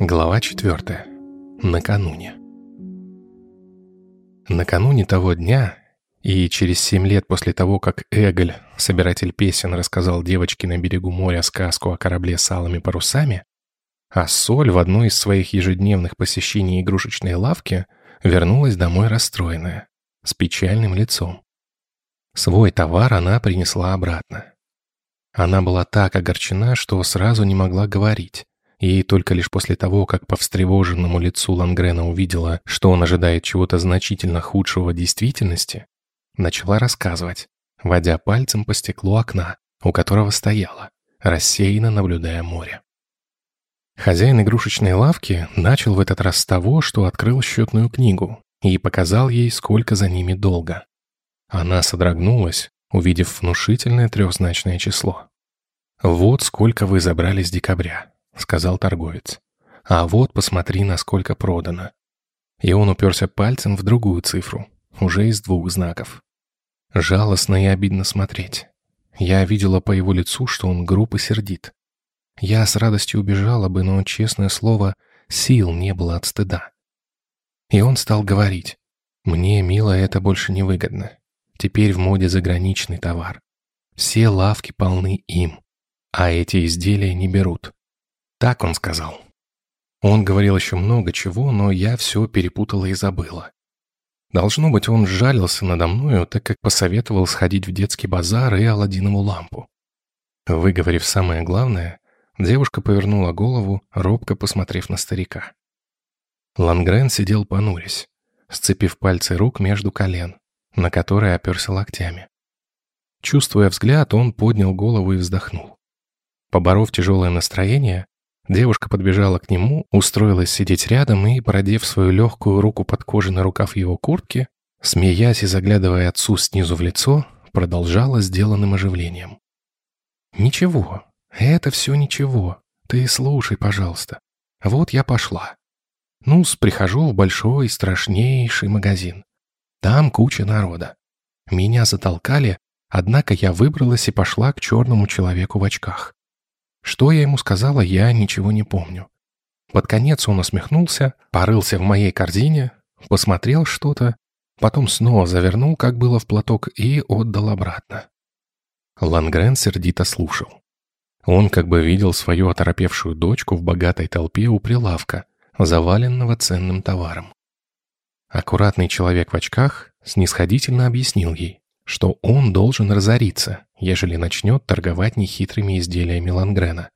Глава 4. Накануне. Накануне того дня, и через семь лет после того, как Эголь, собиратель песен, рассказал девочке на берегу моря сказку о корабле с алыми парусами, а Соль в одной из своих ежедневных посещений игрушечной лавки вернулась домой расстроенная, с печальным лицом. Свой товар она принесла обратно. Она была так огорчена, что сразу не могла говорить, и только лишь после того, как по встревоженному лицу Лангрена увидела, что он ожидает чего-то значительно худшего действительности, начала рассказывать, водя пальцем по стеклу окна, у которого стояла, рассеянно наблюдая море. Хозяин игрушечной лавки начал в этот раз с того, что открыл счетную книгу и показал ей, сколько за ними долго. Она содрогнулась, увидев внушительное трехзначное число. «Вот сколько вы забрали с декабря», — сказал торговец. «А вот посмотри, насколько продано». И он уперся пальцем в другую цифру, уже из двух знаков. Жалостно и обидно смотреть. Я видела по его лицу, что он груб и сердит. Я с радостью убежала бы, но, честное слово, сил не было от стыда. И он стал говорить. «Мне, мило, это больше не выгодно. Теперь в моде заграничный товар. Все лавки полны им, а эти изделия не берут. Так он сказал. Он говорил еще много чего, но я все перепутала и забыла. Должно быть, он жалился надо мною, так как посоветовал сходить в детский базар и Аладдинову лампу. Выговорив самое главное, девушка повернула голову, робко посмотрев на старика. Лангрен сидел понурясь, сцепив пальцы рук между колен, на которые оперся локтями. Чувствуя взгляд, он поднял голову и вздохнул. Поборов тяжелое настроение, Девушка подбежала к нему, устроилась сидеть рядом и, продев свою легкую руку под кожаный рукав его куртки, смеясь и заглядывая отцу снизу в лицо, продолжала сделанным оживлением. «Ничего, это все ничего. Ты слушай, пожалуйста. Вот я пошла. ну прихожу в большой, страшнейший магазин. Там куча народа. Меня затолкали, однако я выбралась и пошла к черному человеку в очках. Что я ему сказала, я ничего не помню. Под конец он усмехнулся, порылся в моей корзине, посмотрел что-то, потом снова завернул, как было в платок, и отдал обратно. Лангрен сердито слушал. Он как бы видел свою оторопевшую дочку в богатой толпе у прилавка, заваленного ценным товаром. Аккуратный человек в очках снисходительно объяснил ей, что он должен разориться, ежели начнет торговать нехитрыми изделиями Лангрена.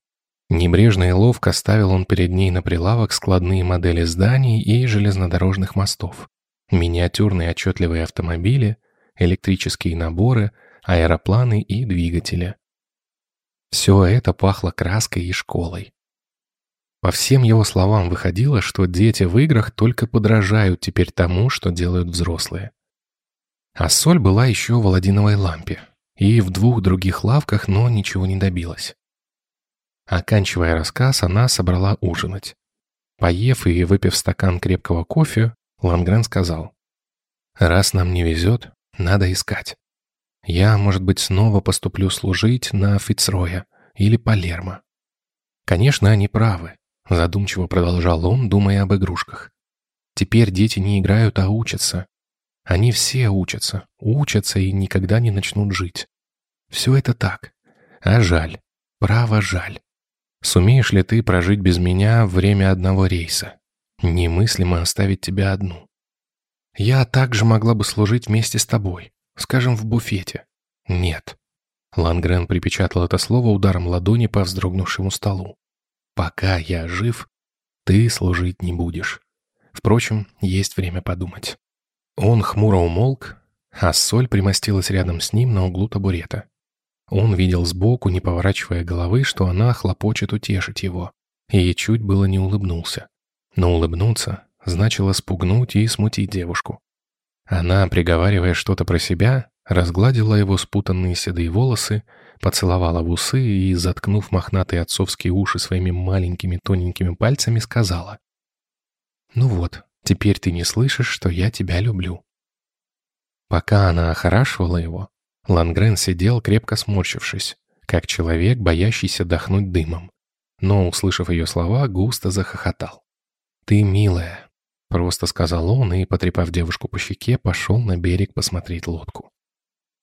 Небрежно и ловко ставил он перед ней на прилавок складные модели зданий и железнодорожных мостов, миниатюрные отчетливые автомобили, электрические наборы, аэропланы и двигатели. Все это пахло краской и школой. По всем его словам выходило, что дети в играх только подражают теперь тому, что делают взрослые. А соль была еще в аладдиновой лампе. И в двух других лавках, но ничего не добилась. Оканчивая рассказ, она собрала ужинать. Поев и выпив стакан крепкого кофе, Лангрен сказал, «Раз нам не везет, надо искать. Я, может быть, снова поступлю служить на Фицроя или Палермо. Конечно, они правы, задумчиво продолжал он, думая об игрушках. Теперь дети не играют, а учатся. Они все учатся, учатся и никогда не начнут жить. Все это так. А жаль. Право жаль. Сумеешь ли ты прожить без меня время одного рейса? Немыслимо оставить тебя одну. Я также могла бы служить вместе с тобой, скажем, в буфете. Нет. Лангрен припечатал это слово ударом ладони по вздрогнувшему столу. Пока я жив, ты служить не будешь. Впрочем, есть время подумать. Он хмуро умолк, а соль примостилась рядом с ним на углу табурета. Он видел сбоку, не поворачивая головы, что она хлопочет утешить его, и чуть было не улыбнулся. Но улыбнуться значило спугнуть и смутить девушку. Она, приговаривая что-то про себя, разгладила его спутанные седые волосы, поцеловала в усы и, заткнув мохнатые отцовские уши своими маленькими тоненькими пальцами, сказала. «Ну вот, Теперь ты не слышишь, что я тебя люблю». Пока она охорашивала его, Лангрен сидел, крепко сморщившись, как человек, боящийся дохнуть дымом. но, услышав ее слова, густо захохотал. «Ты милая», — просто сказал он и, потрепав девушку по щеке, пошел на берег посмотреть лодку.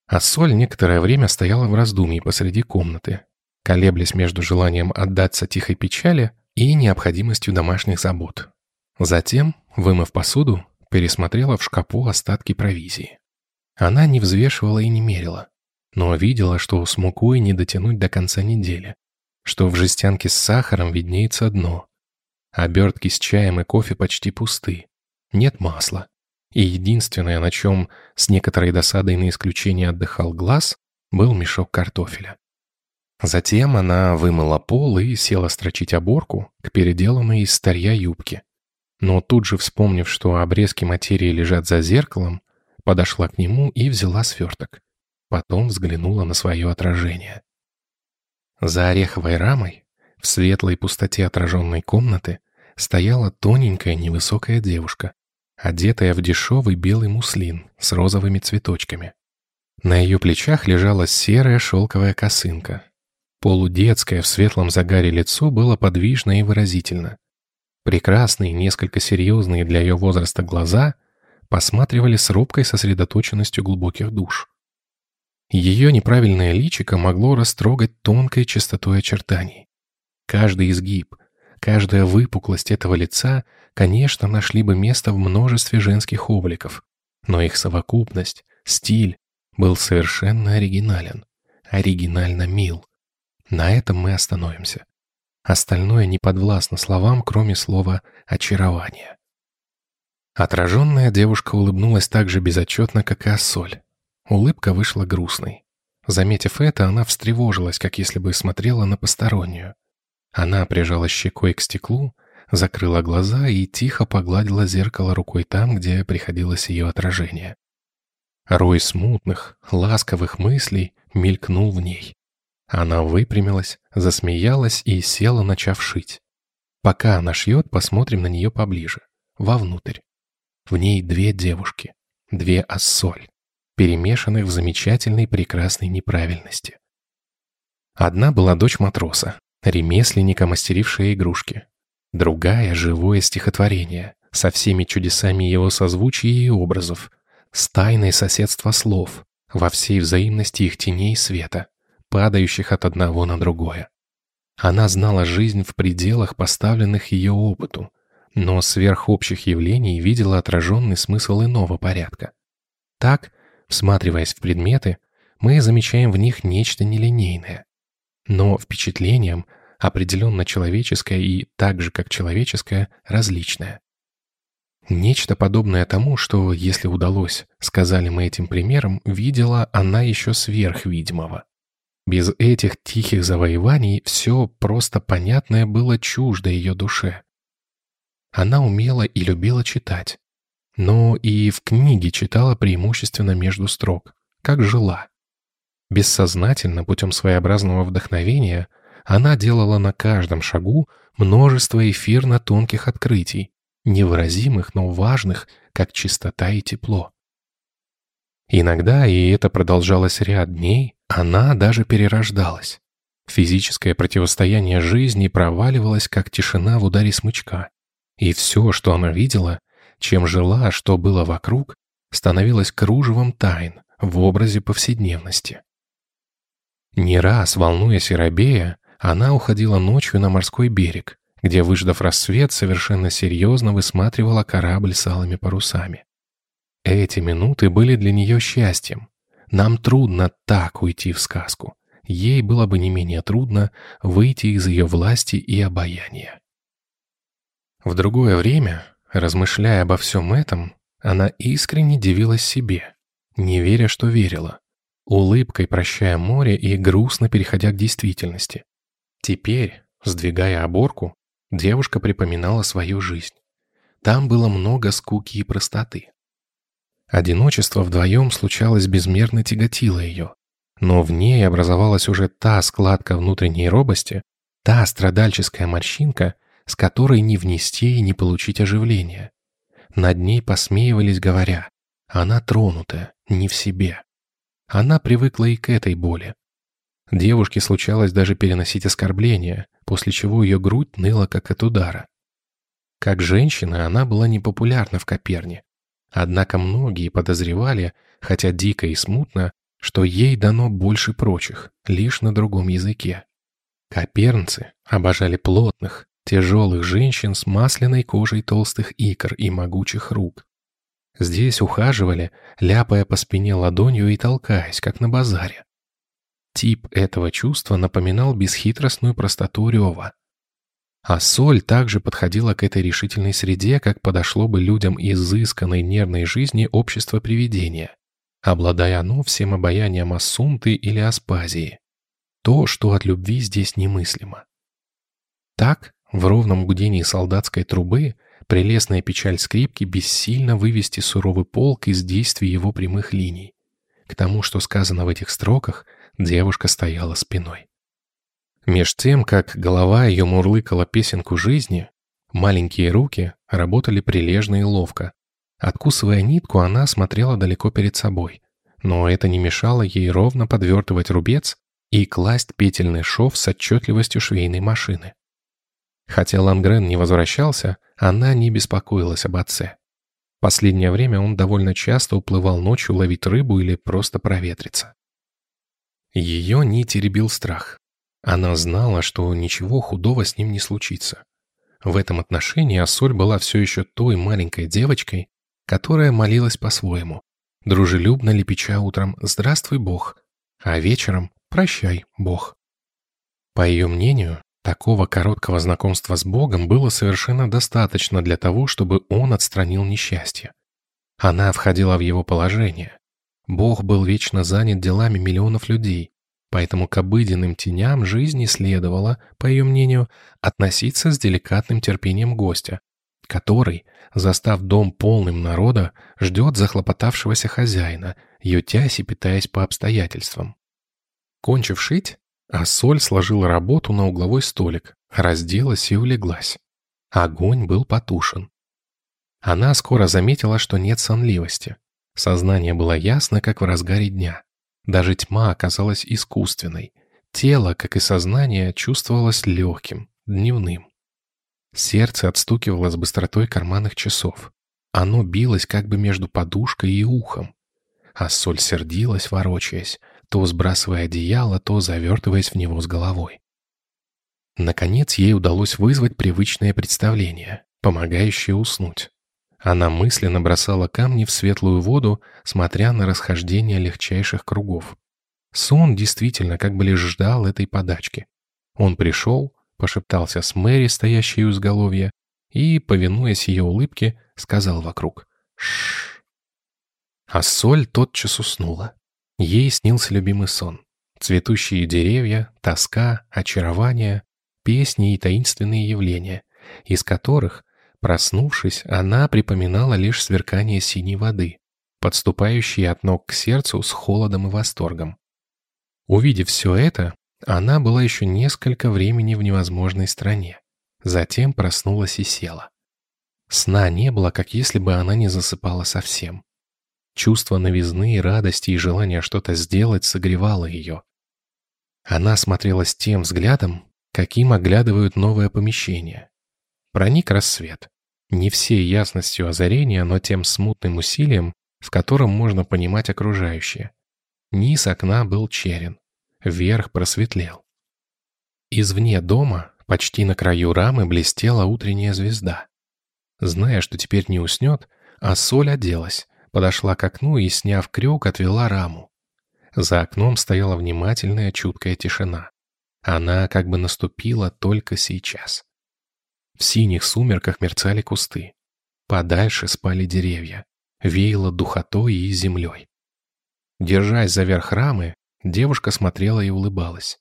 А Соль некоторое время стояла в раздумье посреди комнаты, колеблясь между желанием отдаться тихой печали и необходимостью домашних забот. Затем, вымыв посуду, пересмотрела в шкапу остатки провизии. Она не взвешивала и не мерила, но видела, что с мукой не дотянуть до конца недели, что в жестянке с сахаром виднеется дно. Обертки с чаем и кофе почти пусты. Нет масла. И единственное, на чем с некоторой досадой на исключение отдыхал глаз, был мешок картофеля. Затем она вымыла пол и села строчить оборку к переделанной из старья юбке. Но тут же, вспомнив, что обрезки материи лежат за зеркалом, подошла к нему и взяла сверток. Потом взглянула на свое отражение. За ореховой рамой, в светлой пустоте отраженной комнаты, стояла тоненькая невысокая девушка, одетая в дешевый белый муслин с розовыми цветочками. На ее плечах лежала серая шелковая косынка. Полудетское в светлом загаре лицо было подвижно и выразительно. Прекрасные, несколько серьезные для ее возраста глаза — посматривали с робкой сосредоточенностью глубоких душ. Ее неправильное личико могло растрогать тонкой чистотой очертаний. Каждый изгиб, каждая выпуклость этого лица, конечно, нашли бы место в множестве женских обликов, но их совокупность, стиль был совершенно оригинален, оригинально мил. На этом мы остановимся. Остальное не подвластно словам, кроме слова «очарование». Отраженная девушка улыбнулась так же безотчетно, как и Ассоль. Улыбка вышла грустной. Заметив это, она встревожилась, как если бы смотрела на постороннюю. Она прижала щекой к стеклу, закрыла глаза и тихо погладила зеркало рукой там, где приходилось ее отражение. Рой смутных, ласковых мыслей мелькнул в ней. Она выпрямилась, засмеялась и села, начав шить. Пока она шьет, посмотрим на нее поближе, вовнутрь. В ней две девушки, две ассоль, перемешанных в замечательной прекрасной неправильности. Одна была дочь матроса, ремесленника, мастерившая игрушки. Другая — живое стихотворение, со всеми чудесами его созвучия и образов, с тайной соседства слов, во всей взаимности их теней света, падающих от одного на другое. Она знала жизнь в пределах, поставленных ее опыту, но сверх общих явлений видела отраженный смысл иного порядка. Так, всматриваясь в предметы, мы замечаем в них нечто нелинейное. Но впечатлением определенно человеческое и так же, как человеческое, различное. Нечто подобное тому, что, если удалось, сказали мы этим примером, видела она еще сверх видимого. Без этих тихих завоеваний все просто понятное было чуждо ее душе, она умела и любила читать. Но и в книге читала преимущественно между строк, как жила. Бессознательно, путем своеобразного вдохновения, она делала на каждом шагу множество эфирно-тонких открытий, невыразимых, но важных, как чистота и тепло. Иногда, и это продолжалось ряд дней, она даже перерождалась. Физическое противостояние жизни проваливалось, как тишина в ударе смычка. И все, что она видела, чем жила, что было вокруг, становилось кружевом тайн в образе повседневности. Не раз, волнуясь и робея, она уходила ночью на морской берег, где, выждав рассвет, совершенно серьезно высматривала корабль с алыми парусами. Эти минуты были для нее счастьем. Нам трудно так уйти в сказку. Ей было бы не менее трудно выйти из ее власти и обаяния. В другое время, размышляя обо всем этом, она искренне дивилась себе, не веря, что верила, улыбкой прощая море и грустно переходя к действительности. Теперь, сдвигая оборку, девушка припоминала свою жизнь. Там было много скуки и простоты. Одиночество вдвоем случалось безмерно тяготило ее, но в ней образовалась уже та складка внутренней робости, та страдальческая морщинка, с которой не внести и не получить оживления. Над ней посмеивались, говоря, она тронутая, не в себе. Она привыкла и к этой боли. Девушке случалось даже переносить оскорбления, после чего ее грудь ныла как от удара. Как женщина она была непопулярна в Коперне. Однако многие подозревали, хотя дико и смутно, что ей дано больше прочих, лишь на другом языке. Копернцы обожали плотных, тяжелых женщин с масляной кожей толстых икр и могучих рук. Здесь ухаживали, ляпая по спине ладонью и толкаясь, как на базаре. Тип этого чувства напоминал бесхитростную простоту рева. А соль также подходила к этой решительной среде, как подошло бы людям изысканной нервной жизни общества привидения, обладая оно всем обаянием Ассунты или Аспазии. То, что от любви здесь немыслимо. Так, в ровном гудении солдатской трубы, прелестная печаль скрипки бессильно вывести суровый полк из действий его прямых линий. К тому, что сказано в этих строках, девушка стояла спиной. Меж тем, как голова ее мурлыкала песенку жизни, маленькие руки работали прилежно и ловко. Откусывая нитку, она смотрела далеко перед собой. Но это не мешало ей ровно подвертывать рубец и класть петельный шов с отчетливостью швейной машины. Хотя Лангрен не возвращался, она не беспокоилась об отце. Последнее время он довольно часто уплывал ночью ловить рыбу или просто проветриться. Ее не теребил страх. Она знала, что ничего худого с ним не случится. В этом отношении Ассоль была все еще той маленькой девочкой, которая молилась по-своему, дружелюбно лепеча утром «Здравствуй, Бог», а вечером «Прощай, Бог». По ее мнению, такого короткого знакомства с Богом было совершенно достаточно для того, чтобы он отстранил несчастье. Она входила в его положение. Бог был вечно занят делами миллионов людей, Поэтому к обыденным теням жизни следовало, по ее мнению, относиться с деликатным терпением гостя, который, застав дом полным народа, ждет захлопотавшегося хозяина, ютясь и питаясь по обстоятельствам. Кончив шить, Ассоль сложила работу на угловой столик, разделась и улеглась. Огонь был потушен. Она скоро заметила, что нет сонливости. Сознание было ясно, как в разгаре дня. Даже тьма оказалась искусственной. Тело, как и сознание, чувствовалось легким, дневным. Сердце отстукивало с быстротой карманных часов. Оно билось как бы между подушкой и ухом. А соль сердилась, ворочаясь, то сбрасывая одеяло, то завертываясь в него с головой. Наконец ей удалось вызвать привычное представление, помогающее уснуть. Она мысленно бросала камни в светлую воду, смотря на расхождение легчайших кругов. Сон действительно как бы лишь ждал этой подачки. Он пришел, пошептался с Мэри, стоящей у изголовья, и, повинуясь ее улыбке, сказал вокруг «Шшш». А соль тотчас уснула. Ей снился любимый сон. Цветущие деревья, тоска, очарование, песни и таинственные явления, из которых Проснувшись, она припоминала лишь сверкание синей воды, подступающей от ног к сердцу с холодом и восторгом. Увидев все это, она была еще несколько времени в невозможной стране. Затем проснулась и села. Сна не было, как если бы она не засыпала совсем. Чувство новизны радости и желание что-то сделать согревало ее. Она смотрела с тем взглядом, каким оглядывают новое помещение, Проник рассвет. Не всей ясностью озарения, но тем смутным усилием, с которым можно понимать окружающее. Низ окна был черен, верх просветлел. Извне дома, почти на краю рамы, блестела утренняя звезда. Зная, что теперь не уснет, а соль оделась, подошла к окну и, сняв крюк, отвела раму. За окном стояла внимательная, чуткая тишина. Она как бы наступила только сейчас. В синих сумерках мерцали кусты. Подальше спали деревья. Веяло духотой и землей. Держась за верх рамы, девушка смотрела и улыбалась.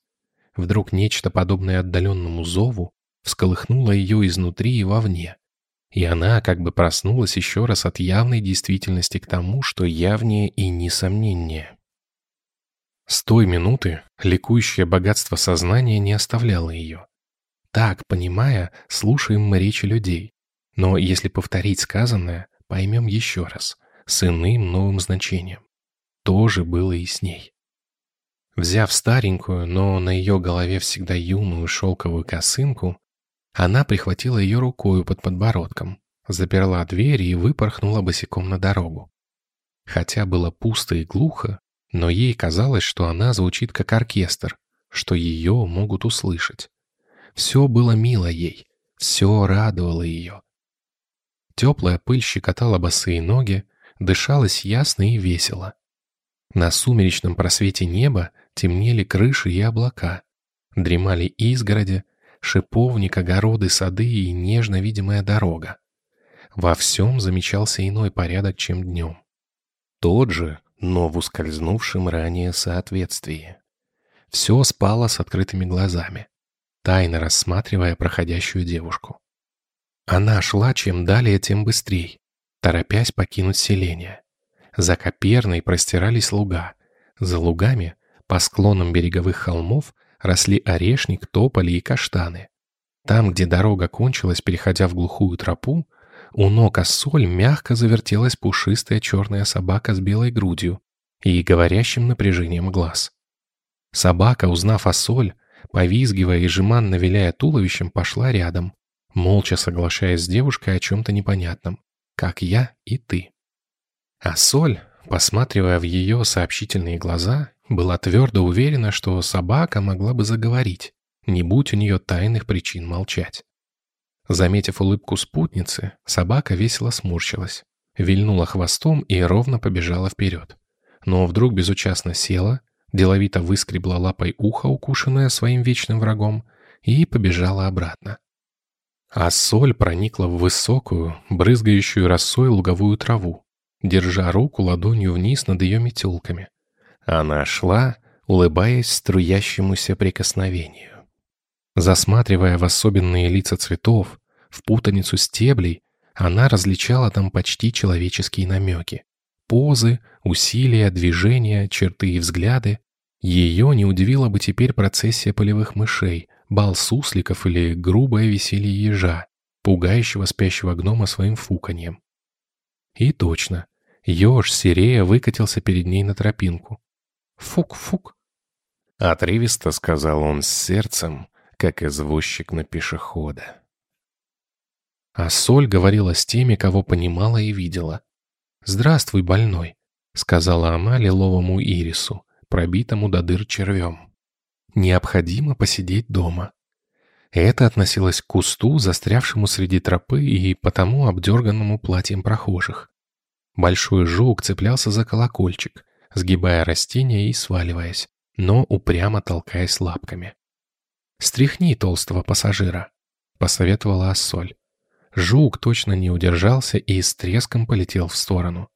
Вдруг нечто подобное отдаленному зову всколыхнуло ее изнутри и вовне. И она как бы проснулась еще раз от явной действительности к тому, что явнее и несомненнее. С той минуты ликующее богатство сознания не оставляло ее. Так, понимая, слушаем мы речи людей. Но если повторить сказанное, поймем еще раз, с иным новым значением. То же было и с ней. Взяв старенькую, но на ее голове всегда юную шелковую косынку, она прихватила ее рукою под подбородком, заперла дверь и выпорхнула босиком на дорогу. Хотя было пусто и глухо, но ей казалось, что она звучит как оркестр, что ее могут услышать. Все было мило ей, все радовало ее. Теплая пыль щекотала босые ноги, дышалось ясно и весело. На сумеречном просвете неба темнели крыши и облака, дремали изгороди, шиповник, огороды, сады и нежно видимая дорога. Во всем замечался иной порядок, чем днем. Тот же, но в ускользнувшем ранее соответствии. Все спало с открытыми глазами, тайно рассматривая проходящую девушку. Она шла чем далее, тем быстрей, торопясь покинуть селение. За Коперной простирались луга. За лугами, по склонам береговых холмов, росли орешник, тополи и каштаны. Там, где дорога кончилась, переходя в глухую тропу, у ног Ассоль мягко завертелась пушистая черная собака с белой грудью и говорящим напряжением глаз. Собака, узнав Ассоль, повизгивая и жеманно виляя туловищем, пошла рядом, молча соглашаясь с девушкой о чем-то непонятном, как я и ты. Ассоль, посматривая в ее сообщительные глаза, была твердо уверена, что собака могла бы заговорить, не будь у нее тайных причин молчать. Заметив улыбку спутницы, собака весело сморщилась, вильнула хвостом и ровно побежала вперед. Но вдруг безучастно села, деловито выскребла лапой ухо, укушенное своим вечным врагом, и побежала обратно. А соль проникла в высокую, брызгающую росой луговую траву, держа руку ладонью вниз над ее метелками. Она шла, улыбаясь струящемуся прикосновению. Засматривая в особенные лица цветов, в путаницу стеблей, она различала там почти человеческие намеки. Позы, усилия, движения, черты и взгляды. Ее не удивила бы теперь процессия полевых мышей, бал сусликов или грубое веселье ежа, пугающего спящего гнома своим фуканьем. И точно, еж Сирея выкатился перед ней на тропинку. «Фук-фук!» Отрывисто сказал он с сердцем, как извозчик на пешехода. А Соль говорила с теми, кого понимала и видела. «Здравствуй, больной», — сказала она лиловому ирису, пробитому до дыр червем. «Необходимо посидеть дома». Это относилось к кусту, застрявшему среди тропы и потому обдерганному платьем прохожих. Большой жук цеплялся за колокольчик, сгибая растения и сваливаясь, но упрямо толкаясь лапками. «Стряхни толстого пассажира», — посоветовала Ассоль. Жук точно не удержался и с треском полетел в сторону.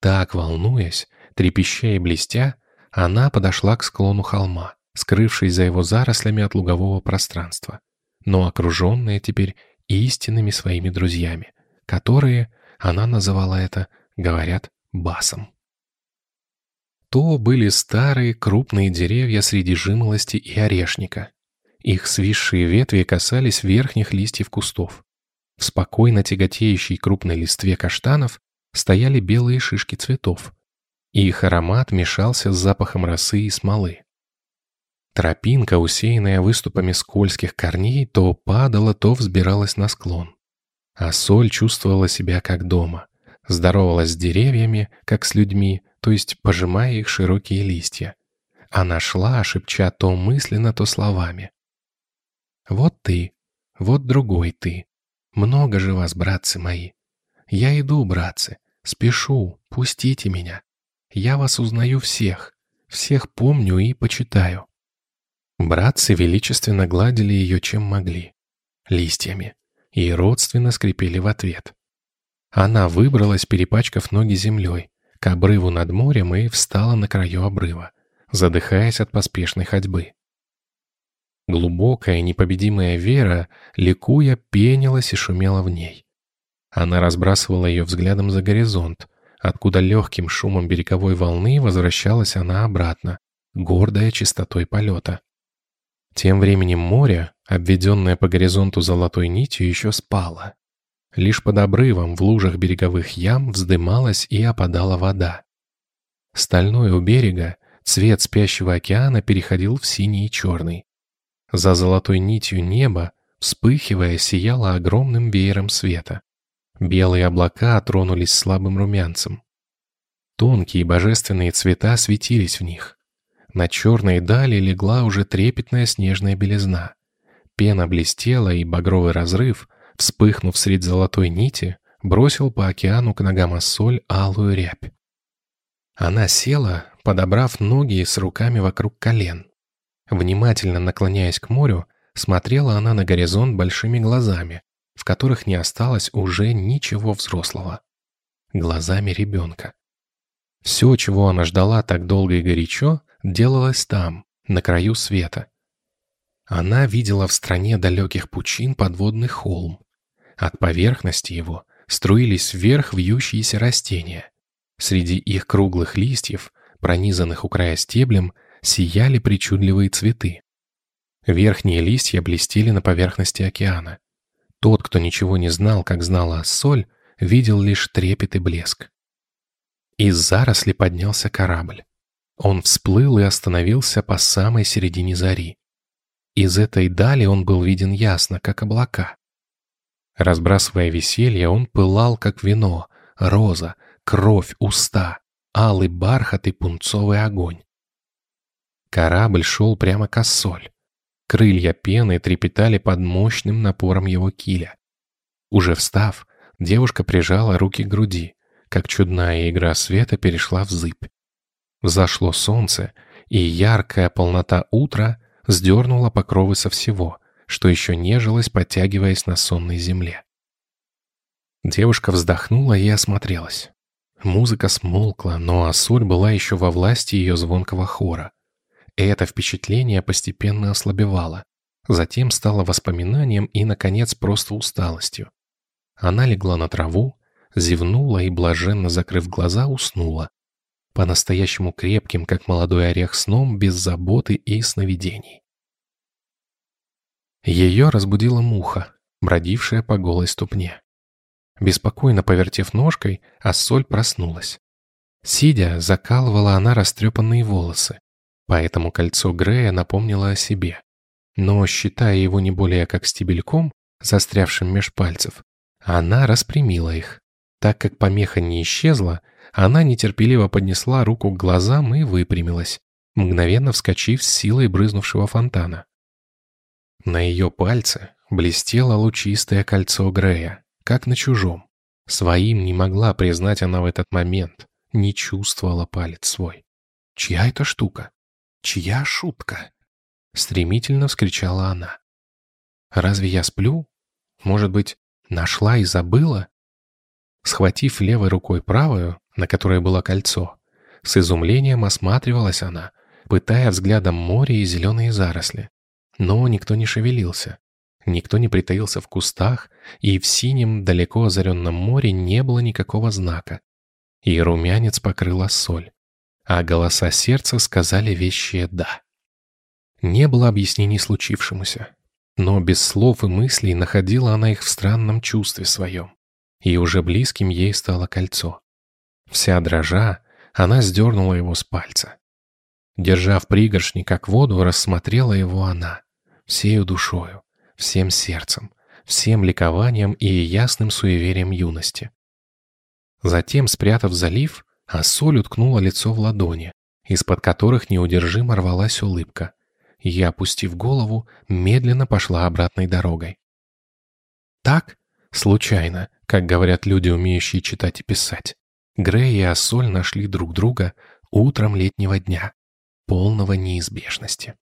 Так, волнуясь, трепеща и блестя, она подошла к склону холма, скрывшись за его зарослями от лугового пространства, но окруженная теперь истинными своими друзьями, которые, она называла это, говорят, басом. То были старые крупные деревья среди жимолости и орешника. Их свисшие ветви касались верхних листьев кустов. В спокойно тяготеющей крупной листве каштанов стояли белые шишки цветов, и их аромат мешался с запахом росы и смолы. Тропинка, усеянная выступами скользких корней, то падала, то взбиралась на склон. А соль чувствовала себя как дома, здоровалась с деревьями, как с людьми, то есть пожимая их широкие листья. Она шла, шепча то мысленно, то словами. «Вот ты, вот другой ты, много же вас, братцы мои. Я иду, братцы, спешу, пустите меня. Я вас узнаю всех, всех помню и почитаю». Братцы величественно гладили ее чем могли, листьями, и родственно скрипели в ответ. Она выбралась, перепачкав ноги землей, к обрыву над морем и встала на краю обрыва, задыхаясь от поспешной ходьбы. Глубокая, непобедимая вера, ликуя, пенилась и шумела в ней. Она разбрасывала ее взглядом за горизонт, откуда легким шумом береговой волны возвращалась она обратно, гордая чистотой полета. Тем временем море, обведенное по горизонту золотой нитью, еще спало. Лишь под обрывом в лужах береговых ям вздымалась и опадала вода. Стальной у берега, цвет спящего океана переходил в синий и черный. За золотой нитью неба, вспыхивая, сияло огромным веером света. Белые облака тронулись слабым румянцем. Тонкие божественные цвета светились в них. На черной дали легла уже трепетная снежная белизна. Пена блестела, и багровый разрыв, вспыхнув средь золотой нити, бросил по океану к ногам Ассоль алую рябь. Она села, подобрав ноги с руками вокруг колен. Внимательно наклоняясь к морю, смотрела она на горизонт большими глазами, в которых не осталось уже ничего взрослого. Глазами ребенка. Все, чего она ждала так долго и горячо, делалось там, на краю света. Она видела в стране далеких пучин подводный холм. От поверхности его струились вверх вьющиеся растения. Среди их круглых листьев, пронизанных у края стеблем, сияли причудливые цветы. Верхние листья блестели на поверхности океана. Тот, кто ничего не знал, как знала соль, видел лишь трепет и блеск. Из заросли поднялся корабль. Он всплыл и остановился по самой середине зари. Из этой дали он был виден ясно, как облака. Разбрасывая веселье, он пылал, как вино, роза, кровь, уста, алый бархат и пунцовый огонь. Корабль шел прямо к Ассоль. Крылья пены трепетали под мощным напором его киля. Уже встав, девушка прижала руки к груди, как чудная игра света перешла в зыбь. Взошло солнце, и яркая полнота утра сдернула покровы со всего, что еще нежилось, подтягиваясь на сонной земле. Девушка вздохнула и осмотрелась. Музыка смолкла, но Ассоль была еще во власти ее звонкого хора. И это впечатление постепенно ослабевало. Затем стало воспоминанием и, наконец, просто усталостью. Она легла на траву, зевнула и, блаженно закрыв глаза, уснула. По-настоящему крепким, как молодой орех сном, без заботы и сновидений. Ее разбудила муха, бродившая по голой ступне. Беспокойно повертев ножкой, Ассоль проснулась. Сидя, закалывала она растрепанные волосы, поэтому кольцо Грея напомнило о себе. Но, считая его не более как стебельком, застрявшим меж пальцев, она распрямила их. Так как помеха не исчезла, она нетерпеливо поднесла руку к глазам и выпрямилась, мгновенно вскочив с силой брызнувшего фонтана. На ее пальце блестело лучистое кольцо Грея, как на чужом. Своим не могла признать она в этот момент, не чувствовала палец свой. «Чья это штука? Чья шутка?» Стремительно вскричала она. «Разве я сплю? Может быть, нашла и забыла?» Схватив левой рукой правую, на которой было кольцо, с изумлением осматривалась она, пытая взглядом море и зеленые заросли. Но никто не шевелился. Никто не притаился в кустах, и в синем, далеко озаренном море не было никакого знака. И румянец покрыла соль, а голоса сердца сказали вещие «да». Не было объяснений случившемуся, но без слов и мыслей находила она их в странном чувстве своем, и уже близким ей стало кольцо. Вся дрожа, она сдернула его с пальца. Держа в пригоршни, как воду, рассмотрела его она, всею душою, всем сердцем, всем ликованием и ясным суеверием юности. Затем, спрятав залив, Ассоль уткнула лицо в ладони, из-под которых неудержимо рвалась улыбка. Я, опустив голову, медленно пошла обратной дорогой. Так, случайно, как говорят люди, умеющие читать и писать, Грей и Ассоль нашли друг друга утром летнего дня, полного неизбежности.